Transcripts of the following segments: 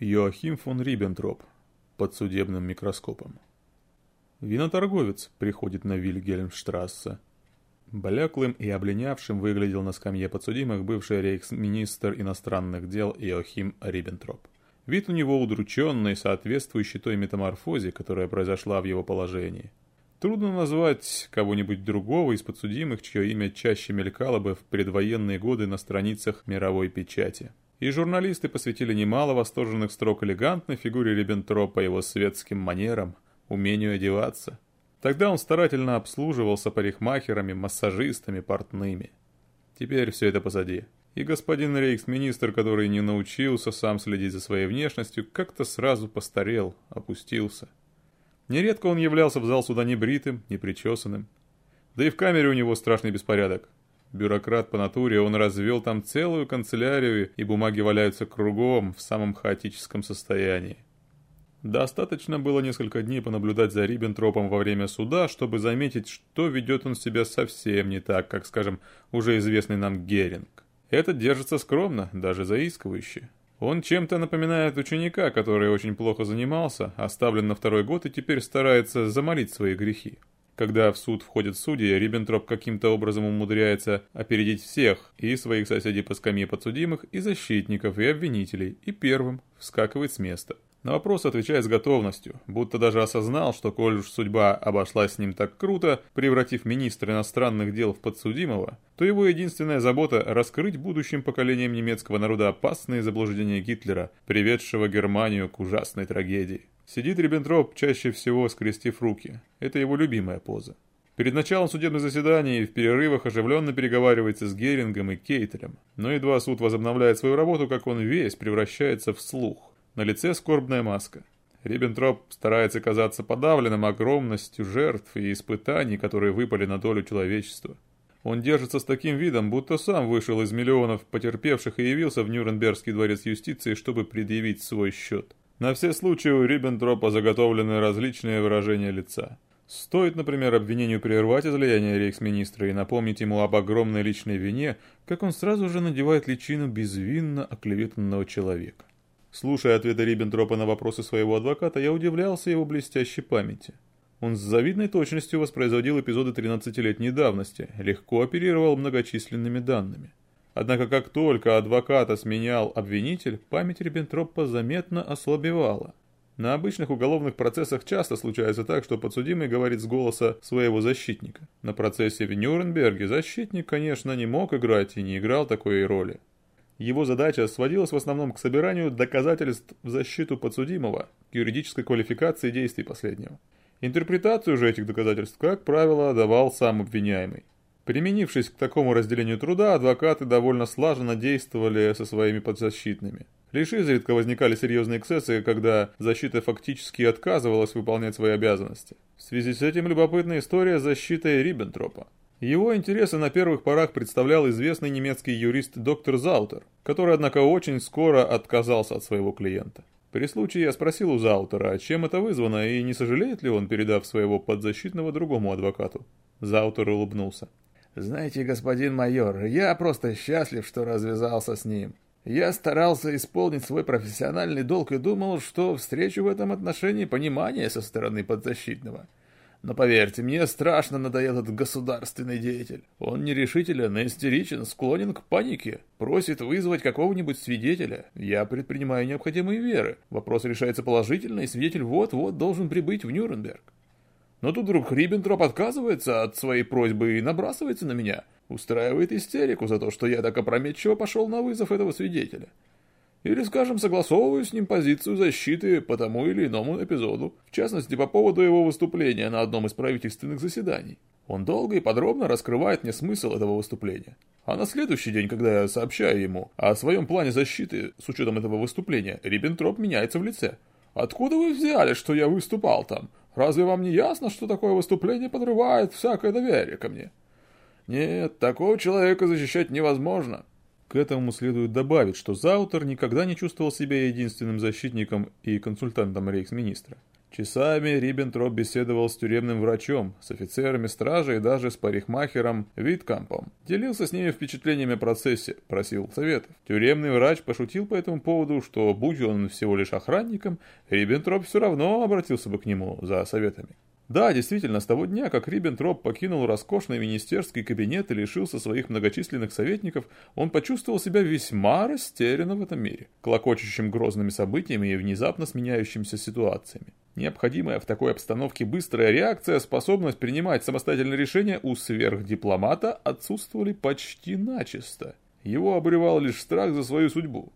Йоахим фон Риббентроп под судебным микроскопом. Виноторговец приходит на Вильгельмштрассе. Бляклым и обленявшим выглядел на скамье подсудимых бывший рейхсминистр иностранных дел Иохим Риббентроп. Вид у него удрученный, соответствующий той метаморфозе, которая произошла в его положении. Трудно назвать кого-нибудь другого из подсудимых, чье имя чаще мелькало бы в предвоенные годы на страницах мировой печати. И журналисты посвятили немало восторженных строк элегантной фигуре Риббентропа, его светским манерам, умению одеваться. Тогда он старательно обслуживался парикмахерами, массажистами, портными. Теперь все это позади. И господин рейхсминистр, который не научился сам следить за своей внешностью, как-то сразу постарел, опустился. Нередко он являлся в зал суда небритым, непричесанным. Да и в камере у него страшный беспорядок. Бюрократ по натуре, он развел там целую канцелярию, и бумаги валяются кругом в самом хаотическом состоянии. Достаточно было несколько дней понаблюдать за Риббентропом во время суда, чтобы заметить, что ведет он себя совсем не так, как, скажем, уже известный нам Геринг. Этот держится скромно, даже заискивающе. Он чем-то напоминает ученика, который очень плохо занимался, оставлен на второй год и теперь старается замолить свои грехи. Когда в суд входят судьи, Риббентроп каким-то образом умудряется опередить всех, и своих соседей по скамье подсудимых, и защитников, и обвинителей, и первым вскакивает с места. На вопрос отвечает с готовностью, будто даже осознал, что коль уж судьба обошлась с ним так круто, превратив министра иностранных дел в подсудимого, то его единственная забота – раскрыть будущим поколениям немецкого народа опасные заблуждения Гитлера, приведшего Германию к ужасной трагедии. Сидит Риббентроп чаще всего скрестив руки. Это его любимая поза. Перед началом судебных заседаний в перерывах оживленно переговаривается с Герингом и Кейтелем. Но едва суд возобновляет свою работу, как он весь превращается в слух. На лице скорбная маска. Риббентроп старается казаться подавленным огромностью жертв и испытаний, которые выпали на долю человечества. Он держится с таким видом, будто сам вышел из миллионов потерпевших и явился в Нюрнбергский дворец юстиции, чтобы предъявить свой счет. На все случаи у Риббентропа заготовлены различные выражения лица. Стоит, например, обвинению прервать излияние рейхсминистра и напомнить ему об огромной личной вине, как он сразу же надевает личину безвинно оклеветанного человека. Слушая ответы Риббентропа на вопросы своего адвоката, я удивлялся его блестящей памяти. Он с завидной точностью воспроизводил эпизоды 13-летней давности, легко оперировал многочисленными данными. Однако как только адвоката сменял обвинитель, память Риббентропа заметно ослабевала. На обычных уголовных процессах часто случается так, что подсудимый говорит с голоса своего защитника. На процессе в Нюрнберге защитник, конечно, не мог играть и не играл такой роли. Его задача сводилась в основном к собиранию доказательств в защиту подсудимого, к юридической квалификации действий последнего. Интерпретацию же этих доказательств, как правило, давал сам обвиняемый. Применившись к такому разделению труда, адвокаты довольно слаженно действовали со своими подзащитными. Лишь изредка возникали серьезные эксцессы, когда защита фактически отказывалась выполнять свои обязанности. В связи с этим любопытная история защиты Риббентропа. Его интересы на первых порах представлял известный немецкий юрист доктор Заутер, который, однако, очень скоро отказался от своего клиента. При случае я спросил у Заутера, чем это вызвано и не сожалеет ли он, передав своего подзащитного другому адвокату. Заутер улыбнулся. «Знаете, господин майор, я просто счастлив, что развязался с ним. Я старался исполнить свой профессиональный долг и думал, что встречу в этом отношении понимание со стороны подзащитного. Но поверьте, мне страшно надоел этот государственный деятель. Он нерешителен, истеричен, склонен к панике, просит вызвать какого-нибудь свидетеля. Я предпринимаю необходимые веры. Вопрос решается положительно, и свидетель вот-вот должен прибыть в Нюрнберг. Но тут вдруг Риббентроп отказывается от своей просьбы и набрасывается на меня. Устраивает истерику за то, что я так опрометчиво пошел на вызов этого свидетеля. Или, скажем, согласовываю с ним позицию защиты по тому или иному эпизоду, в частности, по поводу его выступления на одном из правительственных заседаний. Он долго и подробно раскрывает мне смысл этого выступления. А на следующий день, когда я сообщаю ему о своем плане защиты с учетом этого выступления, Риббентроп меняется в лице. «Откуда вы взяли, что я выступал там? Разве вам не ясно, что такое выступление подрывает всякое доверие ко мне?» «Нет, такого человека защищать невозможно. К этому следует добавить, что Заутер никогда не чувствовал себя единственным защитником и консультантом рейхсминистра. Часами Риббентроп беседовал с тюремным врачом, с офицерами стражи и даже с парикмахером Виткампом. Делился с ними впечатлениями о процессе, просил советов. Тюремный врач пошутил по этому поводу, что будь он всего лишь охранником, Риббентроп все равно обратился бы к нему за советами. Да, действительно, с того дня, как Риббентроп покинул роскошный министерский кабинет и лишился своих многочисленных советников, он почувствовал себя весьма растерянно в этом мире, клокочущим грозными событиями и внезапно сменяющимися ситуациями. Необходимая в такой обстановке быстрая реакция, способность принимать самостоятельные решения у сверхдипломата отсутствовали почти начисто. Его обревал лишь страх за свою судьбу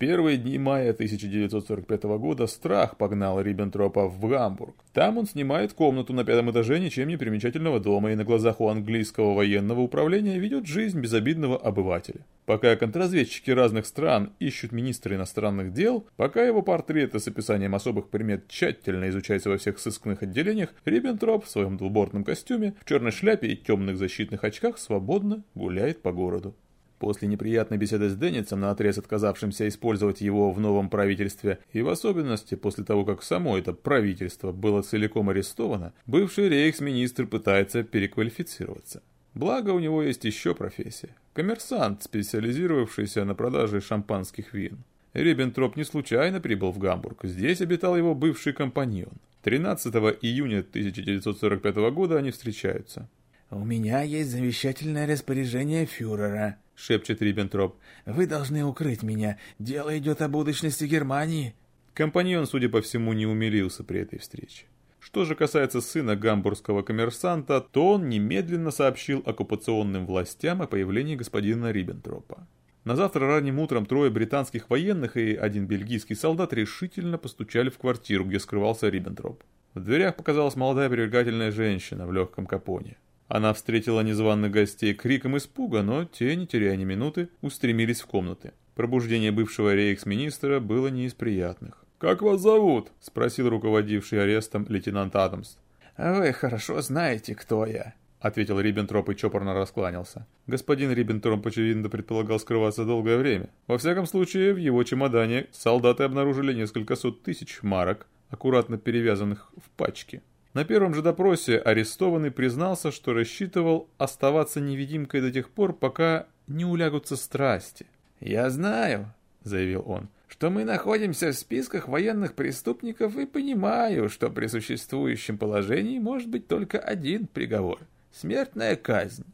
первые дни мая 1945 года страх погнал Риббентропа в Гамбург. Там он снимает комнату на пятом этаже ничем не примечательного дома и на глазах у английского военного управления ведет жизнь безобидного обывателя. Пока контрразведчики разных стран ищут министра иностранных дел, пока его портреты с описанием особых примет тщательно изучаются во всех сыскных отделениях, Риббентроп в своем двубортном костюме, в черной шляпе и темных защитных очках свободно гуляет по городу. После неприятной беседы с Денницем, наотрез отказавшимся использовать его в новом правительстве, и в особенности после того, как само это правительство было целиком арестовано, бывший рейхсминистр пытается переквалифицироваться. Благо, у него есть еще профессия. Коммерсант, специализировавшийся на продаже шампанских вин. Риббентроп не случайно прибыл в Гамбург. Здесь обитал его бывший компаньон. 13 июня 1945 года они встречаются. «У меня есть замечательное распоряжение фюрера», — шепчет Риббентроп. «Вы должны укрыть меня. Дело идет о будущности Германии». Компаньон, судя по всему, не умилился при этой встрече. Что же касается сына гамбургского коммерсанта, то он немедленно сообщил оккупационным властям о появлении господина Риббентропа. На завтра ранним утром трое британских военных и один бельгийский солдат решительно постучали в квартиру, где скрывался Риббентроп. В дверях показалась молодая привлекательная женщина в легком капоне. Она встретила незваных гостей криком испуга, но те, не теряя ни минуты, устремились в комнаты. Пробуждение бывшего рейхсминистра было не из приятных. «Как вас зовут?» – спросил руководивший арестом лейтенант Адамс. «Вы хорошо знаете, кто я», — ответил Риббентроп и чопорно раскланялся. Господин Риббентроп, очевидно, предполагал скрываться долгое время. Во всяком случае, в его чемодане солдаты обнаружили несколько сот тысяч марок, аккуратно перевязанных в пачки. На первом же допросе арестованный признался, что рассчитывал оставаться невидимкой до тех пор, пока не улягутся страсти. «Я знаю», — заявил он, — «что мы находимся в списках военных преступников и понимаю, что при существующем положении может быть только один приговор — смертная казнь».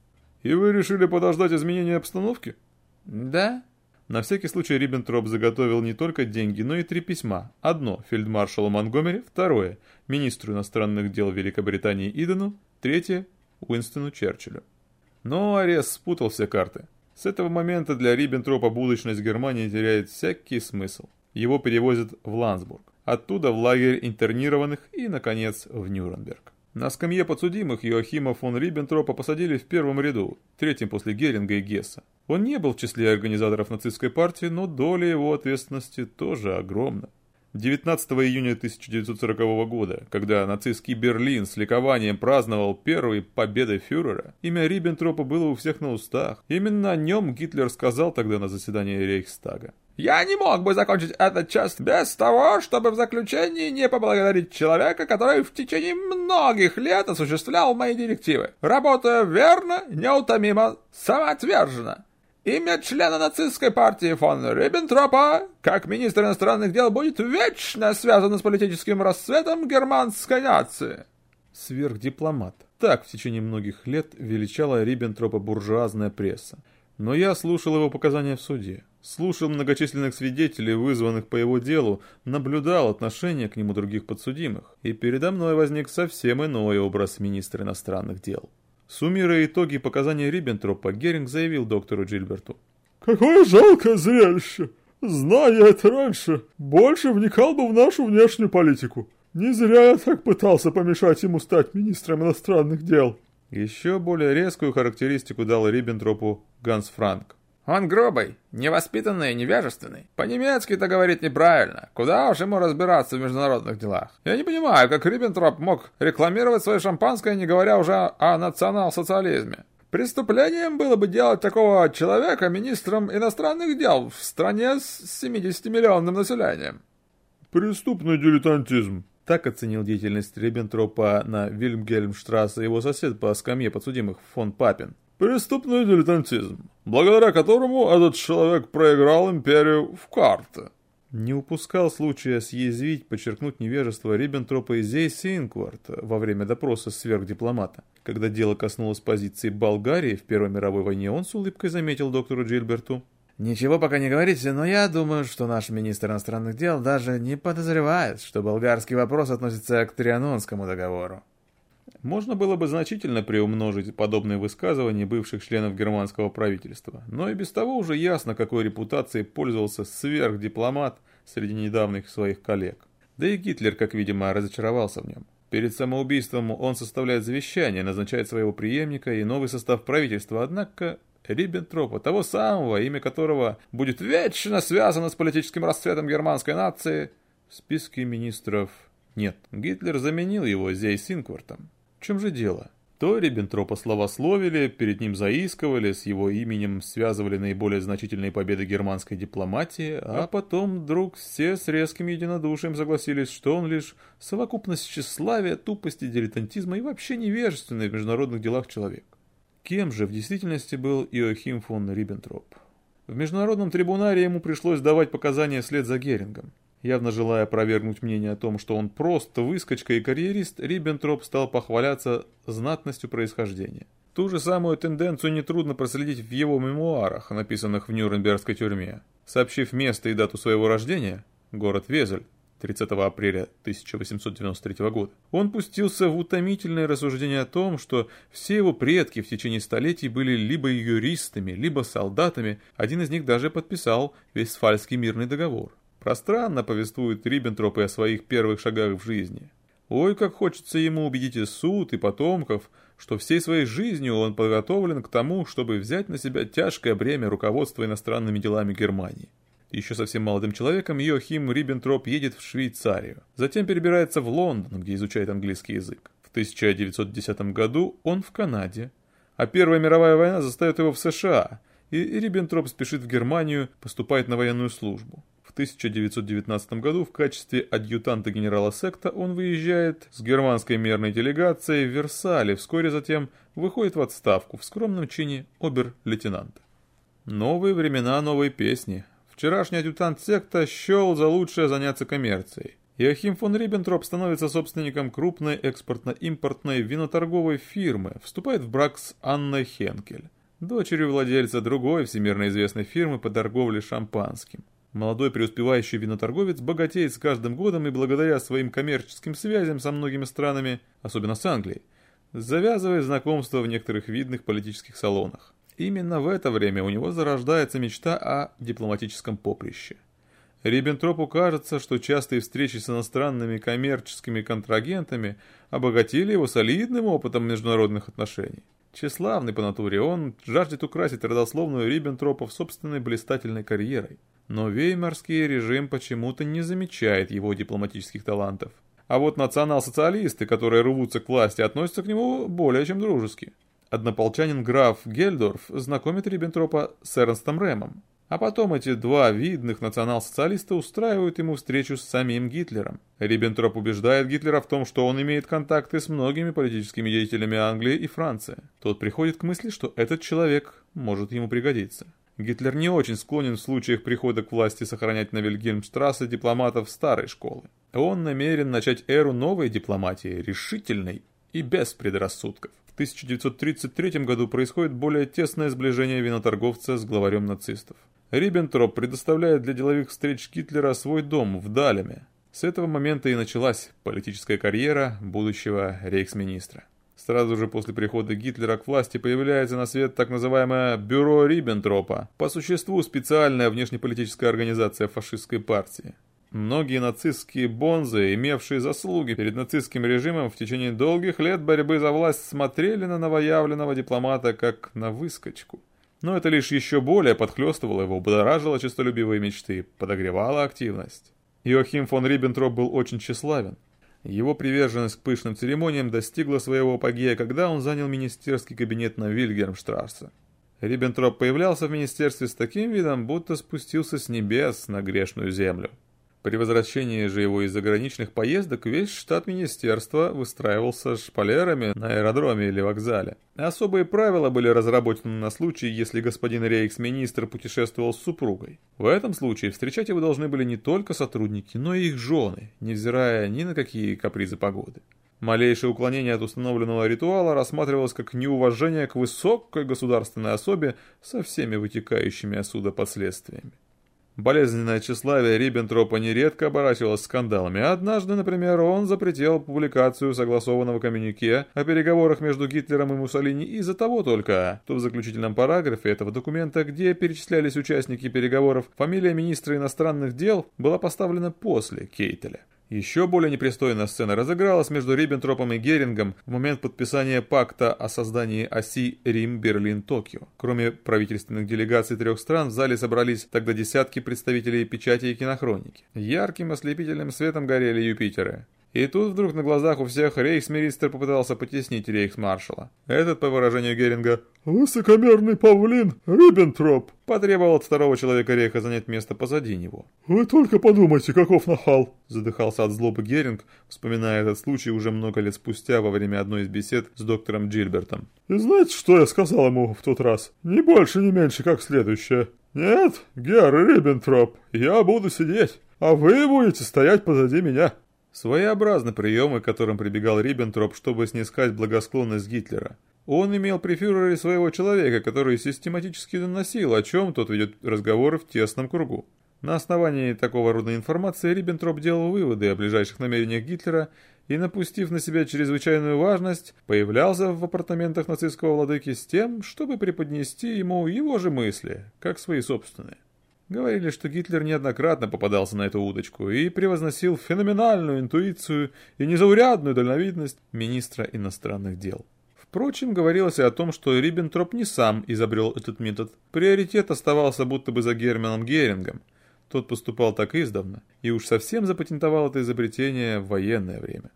«И вы решили подождать изменения обстановки?» «Да», на всякий случай Риббентроп заготовил не только деньги, но и три письма. Одно – фельдмаршалу Монгомери, второе – министру иностранных дел Великобритании Идену, третье – Уинстону Черчиллю. Но арест спутал все карты. С этого момента для Риббентропа будущность Германии теряет всякий смысл. Его перевозят в Ландсбург, оттуда в лагерь интернированных и, наконец, в Нюрнберг. На скамье подсудимых Йоахима фон Риббентропа посадили в первом ряду, третьем после Геринга и Гесса. Он не был в числе организаторов нацистской партии, но доля его ответственности тоже огромна. 19 июня 1940 года, когда нацистский Берлин с ликованием праздновал первые победы фюрера, имя Риббентропа было у всех на устах. Именно о нем Гитлер сказал тогда на заседании Рейхстага. Я не мог бы закончить этот час без того, чтобы в заключении не поблагодарить человека, который в течение многих лет осуществлял мои директивы, работая верно, неутомимо, самоотверженно. Имя члена нацистской партии фон Риббентропа, как министр иностранных дел, будет вечно связано с политическим расцветом германской нации. Сверхдипломат. Так в течение многих лет величала Риббентропа буржуазная пресса. Но я слушал его показания в суде, слушал многочисленных свидетелей, вызванных по его делу, наблюдал отношение к нему других подсудимых, и передо мной возник совсем иной образ министра иностранных дел. Суммируя итоги показаний Риббентропа, Геринг заявил доктору Джильберту. «Какое жалкое зрелище! Зная это раньше, больше вникал бы в нашу внешнюю политику. Не зря я так пытался помешать ему стать министром иностранных дел». Еще более резкую характеристику дал Риббентропу Ганс Франк. Он грубый, невоспитанный и невежественный. По-немецки-то говорит неправильно. Куда уж ему разбираться в международных делах? Я не понимаю, как Риббентроп мог рекламировать свое шампанское, не говоря уже о национал-социализме. Преступлением было бы делать такого человека министром иностранных дел в стране с 70-миллионным населением. Преступный дилетантизм, Так оценил деятельность Риббентропа на Вильмгельмштрассе его сосед по скамье подсудимых фон Папин. Преступный дилетантизм, благодаря которому этот человек проиграл империю в карты. Не упускал случая съязвить, подчеркнуть невежество Риббентропа и Зейса Инкварта во время допроса сверхдипломата. Когда дело коснулось позиции Болгарии в Первой мировой войне, он с улыбкой заметил доктору Джильберту. «Ничего пока не говорите, но я думаю, что наш министр иностранных дел даже не подозревает, что болгарский вопрос относится к Трианонскому договору». Можно было бы значительно приумножить подобные высказывания бывших членов германского правительства, но и без того уже ясно, какой репутацией пользовался сверхдипломат среди недавних своих коллег. Да и Гитлер, как видимо, разочаровался в нем. Перед самоубийством он составляет завещание, назначает своего преемника и новый состав правительства, однако Риббентропа, того самого, имя которого будет вечно связано с политическим расцветом германской нации, в списке министров нет. Гитлер заменил его Зейсинквартом. Чем же дело? То Риббентропа славословили, перед ним заискивали, с его именем связывали наиболее значительные победы германской дипломатии, а потом вдруг все с резким единодушием согласились, что он лишь совокупность тщеславия, тупости, дилетантизма и вообще невежественный в международных делах человек. Кем же в действительности был Иохим фон Риббентроп? В международном трибунаре ему пришлось давать показания вслед за Герингом. Явно желая опровергнуть мнение о том, что он просто выскочка и карьерист, Риббентроп стал похваляться знатностью происхождения. Ту же самую тенденцию нетрудно проследить в его мемуарах, написанных в Нюрнбергской тюрьме. Сообщив место и дату своего рождения, город Везель, 30 апреля 1893 года, он пустился в утомительное рассуждение о том, что все его предки в течение столетий были либо юристами, либо солдатами, один из них даже подписал Вестфальский мирный договор. Пространно повествует Риббентроп и о своих первых шагах в жизни. Ой, как хочется ему убедить и суд, и потомков, что всей своей жизнью он подготовлен к тому, чтобы взять на себя тяжкое бремя руководства иностранными делами Германии. Еще совсем молодым человеком Йохим Риббентроп едет в Швейцарию. Затем перебирается в Лондон, где изучает английский язык. В 1910 году он в Канаде. А Первая мировая война застает его в США, и Риббентроп спешит в Германию, поступает на военную службу. В 1919 году в качестве адъютанта генерала Секта он выезжает с германской мерной делегацией в Версале, вскоре затем выходит в отставку в скромном чине обер-лейтенанта. Новые времена, новые песни. Вчерашний адъютант секта счел за лучшее заняться коммерцией. Иохим фон Риббентроп становится собственником крупной экспортно-импортной виноторговой фирмы, вступает в брак с Анной Хенкель, дочерью владельца другой всемирно известной фирмы по торговле шампанским. Молодой преуспевающий виноторговец богатеет с каждым годом и благодаря своим коммерческим связям со многими странами, особенно с Англией, завязывает знакомства в некоторых видных политических салонах. Именно в это время у него зарождается мечта о дипломатическом поприще. Риббентропу кажется, что частые встречи с иностранными коммерческими контрагентами обогатили его солидным опытом международных отношений. Тщеславный по натуре, он жаждет украсить родословную Риббентропа собственной блистательной карьерой. Но веймарский режим почему-то не замечает его дипломатических талантов. А вот национал-социалисты, которые рвутся к власти, относятся к нему более чем дружески. Однополчанин граф Гельдорф знакомит Риббентропа с Эрнстом Рэмом. А потом эти два видных национал-социалиста устраивают ему встречу с самим Гитлером. Риббентроп убеждает Гитлера в том, что он имеет контакты с многими политическими деятелями Англии и Франции. Тот приходит к мысли, что этот человек может ему пригодиться. Гитлер не очень склонен в случаях прихода к власти сохранять на Вильгельмштрассе дипломатов старой школы. Он намерен начать эру новой дипломатии, решительной и без предрассудков. 1933 году происходит более тесное сближение виноторговца с главарем нацистов. Риббентроп предоставляет для деловых встреч Гитлера свой дом в Далеме. С этого момента и началась политическая карьера будущего рейхсминистра. Сразу же после прихода Гитлера к власти появляется на свет так называемое «Бюро Риббентропа», по существу специальная внешнеполитическая организация фашистской партии. Многие нацистские бонзы, имевшие заслуги перед нацистским режимом в течение долгих лет борьбы за власть, смотрели на новоявленного дипломата как на выскочку. Но это лишь еще более подхлестывало его, будоражило честолюбивые мечты, подогревало активность. Иохим фон Риббентроп был очень тщеславен. Его приверженность к пышным церемониям достигла своего апогея, когда он занял министерский кабинет на Вильгермштрассе. Риббентроп появлялся в министерстве с таким видом, будто спустился с небес на грешную землю. При возвращении же его из заграничных поездок весь штат министерства выстраивался шпалерами на аэродроме или вокзале. Особые правила были разработаны на случай, если господин рейхс-министр путешествовал с супругой. В этом случае встречать его должны были не только сотрудники, но и их жены, невзирая ни на какие капризы погоды. Малейшее уклонение от установленного ритуала рассматривалось как неуважение к высокой государственной особе со всеми вытекающими отсюда последствиями. Болезненное тщеславие Риббентропа нередко оборачивалось скандалами. Однажды, например, он запретил публикацию согласованного коммюнике о переговорах между Гитлером и Муссолини из-за того только, что в заключительном параграфе этого документа, где перечислялись участники переговоров, фамилия министра иностранных дел была поставлена после Кейтеля. Еще более непристойная сцена разыгралась между Риббентропом и Герингом в момент подписания пакта о создании оси Рим-Берлин-Токио. Кроме правительственных делегаций трех стран, в зале собрались тогда десятки представителей печати и кинохроники. Ярким ослепительным светом горели Юпитеры. И тут вдруг на глазах у всех рейхсминистр попытался потеснить рейхсмаршала. Этот, по выражению Геринга, «Высокомерный павлин Риббентроп!» потребовал от второго человека рейха занять место позади него. «Вы только подумайте, каков нахал!» Задыхался от злобы Геринг, вспоминая этот случай уже много лет спустя во время одной из бесед с доктором Джильбертом. «И знаете, что я сказал ему в тот раз? Не больше, не меньше, как следующее. Нет, Герр Риббентроп, я буду сидеть, а вы будете стоять позади меня». Своеобразны приемы, к которым прибегал Риббентроп, чтобы снискать благосклонность Гитлера. Он имел при фюрере своего человека, который систематически доносил, о чем тот ведет разговоры в тесном кругу. На основании такого рода информации Риббентроп делал выводы о ближайших намерениях Гитлера и, напустив на себя чрезвычайную важность, появлялся в апартаментах нацистского владыки с тем, чтобы преподнести ему его же мысли, как свои собственные. Говорили, что Гитлер неоднократно попадался на эту удочку и превозносил феноменальную интуицию и незаурядную дальновидность министра иностранных дел. Впрочем, говорилось и о том, что Риббентроп не сам изобрел этот метод. Приоритет оставался будто бы за Германом Герингом. Тот поступал так издавна и уж совсем запатентовал это изобретение в военное время.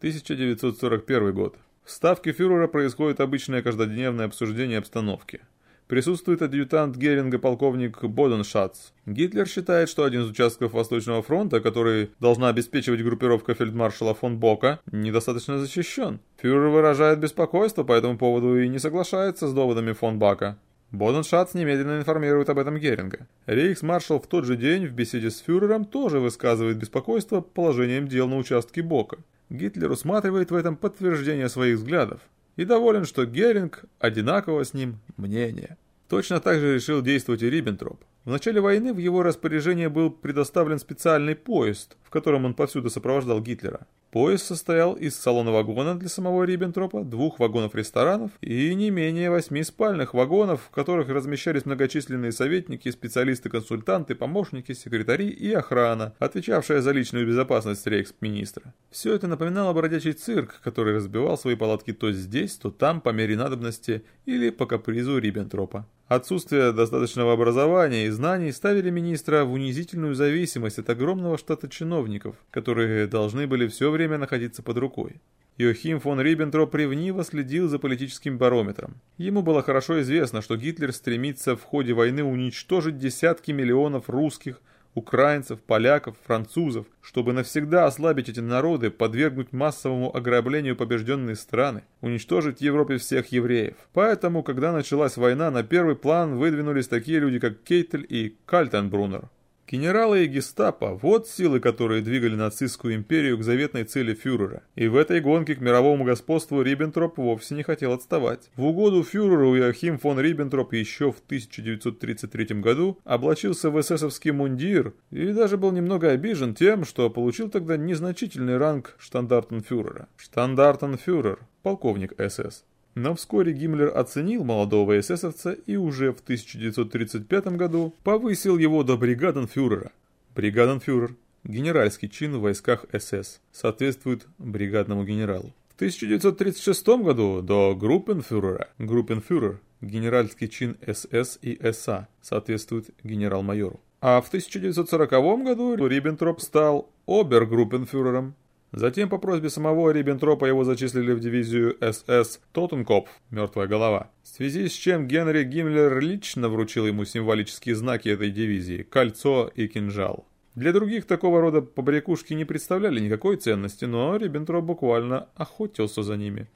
1941 год. В ставке фюрера происходит обычное каждодневное обсуждение обстановки – Присутствует адъютант Геринга полковник Боденшац. Гитлер считает, что один из участков Восточного фронта, который должна обеспечивать группировка фельдмаршала фон Бока, недостаточно защищен. Фюрер выражает беспокойство по этому поводу и не соглашается с доводами фон Бака. Боденшац немедленно информирует об этом Геринга. Рейхсмаршал в тот же день в беседе с фюрером тоже высказывает беспокойство положением дел на участке Бока. Гитлер усматривает в этом подтверждение своих взглядов и доволен, что Геринг одинаково с ним мнение. Точно так же решил действовать и Риббентроп. В начале войны в его распоряжение был предоставлен специальный поезд, в котором он повсюду сопровождал Гитлера. Поезд состоял из салона вагона для самого Риббентропа, двух вагонов ресторанов и не менее восьми спальных вагонов, в которых размещались многочисленные советники, специалисты-консультанты, помощники, секретари и охрана, отвечавшая за личную безопасность рейхс-министра. Все это напоминало бродячий цирк, который разбивал свои палатки то здесь, то там по мере надобности или по капризу Риббентропа. Отсутствие достаточного образования и знаний ставили министра в унизительную зависимость от огромного штата чиновников, которые должны были все время находиться под рукой. Йохим фон Риббентроп ревниво следил за политическим барометром. Ему было хорошо известно, что Гитлер стремится в ходе войны уничтожить десятки миллионов русских, украинцев, поляков, французов, чтобы навсегда ослабить эти народы, подвергнуть массовому ограблению побежденные страны, уничтожить в Европе всех евреев. Поэтому, когда началась война, на первый план выдвинулись такие люди, как Кейтель и Кальтенбруннер. Генералы и гестапо – вот силы, которые двигали нацистскую империю к заветной цели фюрера. И в этой гонке к мировому господству Риббентроп вовсе не хотел отставать. В угоду фюреру Иохим фон Риббентроп еще в 1933 году облачился в эсэсовский мундир и даже был немного обижен тем, что получил тогда незначительный ранг штандартенфюрера. Штандартенфюрер – полковник СС. Но вскоре Гиммлер оценил молодого эсэсовца и уже в 1935 году повысил его до бригаденфюрера. Бригаденфюрер – генеральский чин в войсках СС, соответствует бригадному генералу. В 1936 году до группенфюрера, группенфюрер – генеральский чин СС и СА, соответствует генерал-майору. А в 1940 году Риббентроп стал обергруппенфюрером, Затем по просьбе самого Риббентропа его зачислили в дивизию СС Тоттенкопф «Мертвая голова», в связи с чем Генри Гиммлер лично вручил ему символические знаки этой дивизии – кольцо и кинжал. Для других такого рода побрякушки не представляли никакой ценности, но Риббентроп буквально охотился за ними.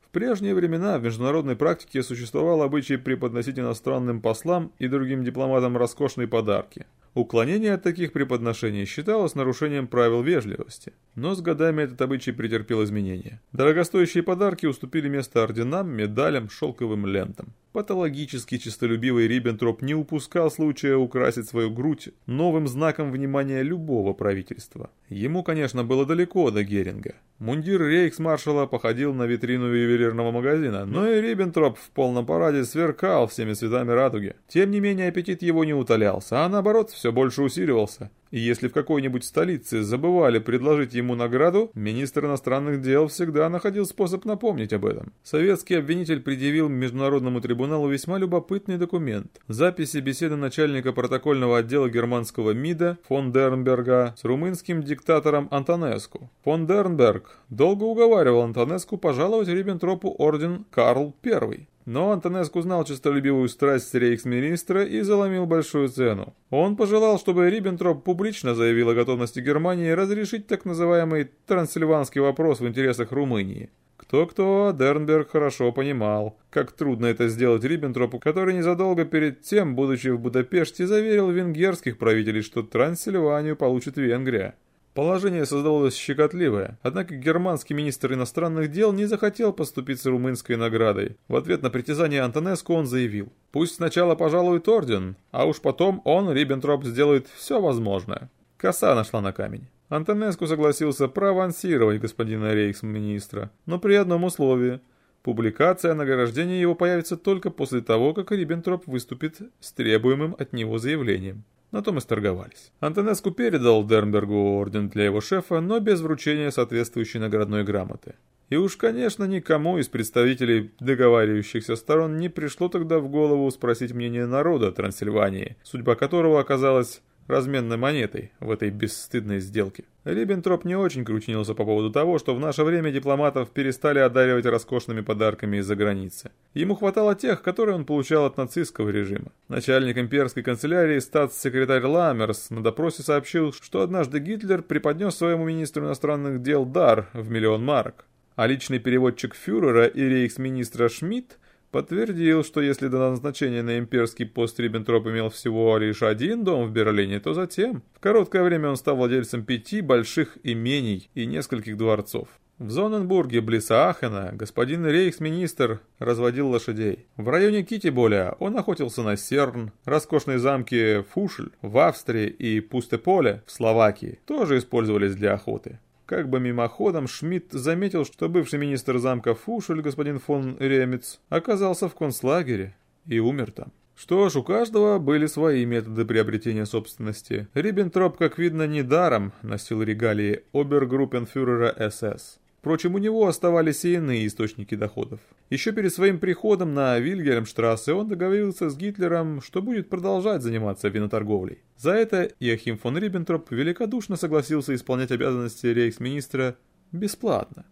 В прежние времена в международной практике существовал обычай преподносить иностранным послам и другим дипломатам роскошные подарки – Уклонение от таких преподношений считалось нарушением правил вежливости, но с годами этот обычай претерпел изменения. Дорогостоящие подарки уступили место орденам, медалям, шелковым лентам. Патологически честолюбивый Риббентроп не упускал случая украсить свою грудь новым знаком внимания любого правительства. Ему, конечно, было далеко до Геринга. Мундир рейхсмаршала походил на витрину ювелирного магазина, но и Риббентроп в полном параде сверкал всеми цветами радуги. Тем не менее аппетит его не утолялся, а наоборот все больше усиливался. И если в какой-нибудь столице забывали предложить ему награду, министр иностранных дел всегда находил способ напомнить об этом. Советский обвинитель предъявил Международному трибуналу весьма любопытный документ. Записи беседы начальника протокольного отдела германского МИДа фон Дернберга с румынским диктатором Антонеску. Фон Дернберг долго уговаривал Антонеску пожаловать Риббентропу орден Карл I. Но Антонеску знал честолюбивую страсть рейхсминистра и заломил большую цену. Он пожелал, чтобы Риббентроп публично заявил о готовности Германии разрешить так называемый трансильванский вопрос в интересах Румынии. Кто-кто, Дернберг хорошо понимал, как трудно это сделать Риббентропу, который незадолго перед тем, будучи в Будапеште, заверил венгерских правителей, что Трансильванию получит Венгрия. Положение создавалось щекотливое, однако германский министр иностранных дел не захотел поступиться румынской наградой. В ответ на притязание Антонеску он заявил, «Пусть сначала пожалует орден, а уж потом он, Риббентроп, сделает все возможное». Коса нашла на камень. Антонеску согласился проавансировать господина рейхсминистра, но при одном условии – Публикация о награждении его появится только после того, как Риббентроп выступит с требуемым от него заявлением. На том и сторговались. Антонеску передал Дернбергу орден для его шефа, но без вручения соответствующей наградной грамоты. И уж, конечно, никому из представителей договаривающихся сторон не пришло тогда в голову спросить мнение народа Трансильвании, судьба которого оказалась разменной монетой в этой бесстыдной сделке. Риббентроп не очень кручинился по поводу того, что в наше время дипломатов перестали одаривать роскошными подарками из-за границы. Ему хватало тех, которые он получал от нацистского режима. Начальник имперской канцелярии статс-секретарь Ламмерс на допросе сообщил, что однажды Гитлер преподнес своему министру иностранных дел дар в миллион марок. А личный переводчик фюрера и рейхсминистра Шмидт подтвердил, что если до назначения на имперский пост Риббентроп имел всего лишь один дом в Берлине, то затем, в короткое время он стал владельцем пяти больших имений и нескольких дворцов. В Зоненбурге, близ Аахена, господин рейхсминистр разводил лошадей. В районе Китиболя он охотился на Серн, роскошные замки Фушль в Австрии и Пустеполе в Словакии тоже использовались для охоты. Как бы мимоходом Шмидт заметил, что бывший министр замка Фушель, господин фон Ремец, оказался в концлагере и умер там. Что ж, у каждого были свои методы приобретения собственности. Риббентроп, как видно, недаром носил регалии обергруппенфюрера СС. Впрочем, у него оставались и иные источники доходов. Еще перед своим приходом на Вильгельмштрассе он договорился с Гитлером, что будет продолжать заниматься виноторговлей. За это Иохим фон Риббентроп великодушно согласился исполнять обязанности рейхсминистра бесплатно.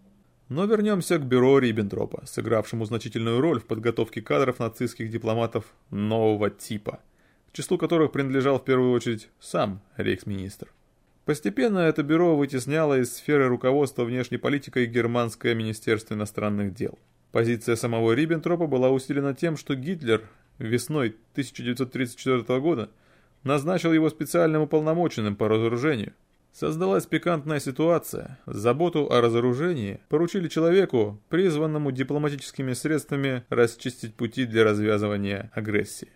Но вернемся к бюро Риббентропа, сыгравшему значительную роль в подготовке кадров нацистских дипломатов нового типа, к числу которых принадлежал в первую очередь сам рейхсминистр. Постепенно это бюро вытесняло из сферы руководства внешней политикой германское министерство иностранных дел. Позиция самого Риббентропа была усилена тем, что Гитлер весной 1934 года назначил его специальным уполномоченным по разоружению. Создалась пикантная ситуация. Заботу о разоружении поручили человеку, призванному дипломатическими средствами расчистить пути для развязывания агрессии.